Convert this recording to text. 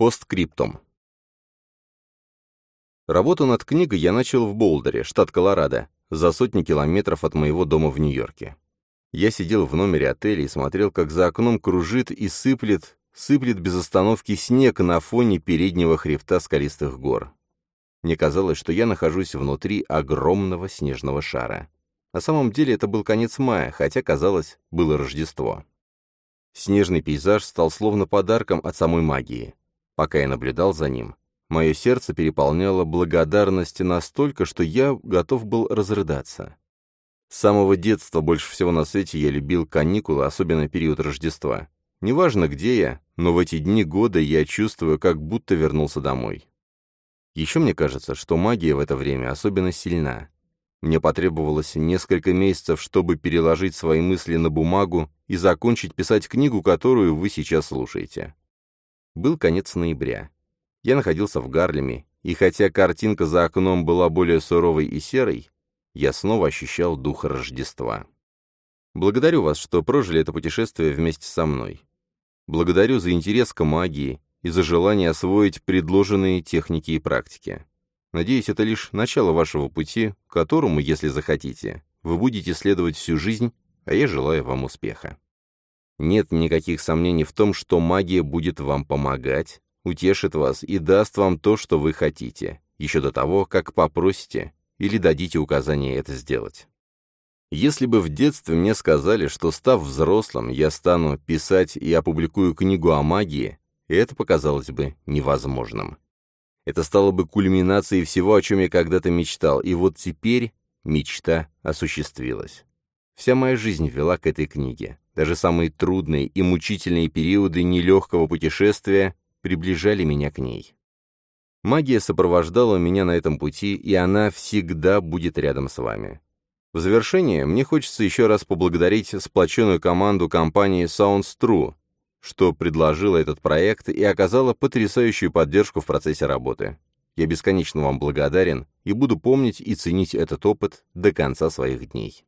Посткриптум. Работу над книгой я начал в Болдере, штат Колорадо, за сотни километров от моего дома в Нью-Йорке. Я сидел в номере отеля и смотрел, как за окном кружит и сыплет, сыплет без остановки снег на фоне переднего хребта скалистых гор. Мне казалось, что я нахожусь внутри огромного снежного шара. На самом деле это был конец мая, хотя, казалось, было Рождество. Снежный пейзаж стал словно подарком от самой магии. Пока я наблюдал за ним, мое сердце переполняло благодарность настолько, что я готов был разрыдаться. С самого детства больше всего на свете я любил каникулы, особенно период Рождества. Неважно, где я, но в эти дни года я чувствую, как будто вернулся домой. Еще мне кажется, что магия в это время особенно сильна. Мне потребовалось несколько месяцев, чтобы переложить свои мысли на бумагу и закончить писать книгу, которую вы сейчас слушаете. Был конец ноября. Я находился в Гарлеме, и хотя картинка за окном была более суровой и серой, я снова ощущал дух Рождества. Благодарю вас, что прожили это путешествие вместе со мной. Благодарю за интерес к магии и за желание освоить предложенные техники и практики. Надеюсь, это лишь начало вашего пути, которому, если захотите, вы будете следовать всю жизнь, а я желаю вам успеха. Нет никаких сомнений в том, что магия будет вам помогать, утешит вас и даст вам то, что вы хотите, еще до того, как попросите или дадите указание это сделать. Если бы в детстве мне сказали, что, став взрослым, я стану писать и опубликую книгу о магии, это показалось бы невозможным. Это стало бы кульминацией всего, о чем я когда-то мечтал, и вот теперь мечта осуществилась. Вся моя жизнь вела к этой книге. Даже самые трудные и мучительные периоды нелегкого путешествия приближали меня к ней. Магия сопровождала меня на этом пути, и она всегда будет рядом с вами. В завершение мне хочется еще раз поблагодарить сплоченную команду компании Sounds True что предложила этот проект и оказала потрясающую поддержку в процессе работы. Я бесконечно вам благодарен и буду помнить и ценить этот опыт до конца своих дней.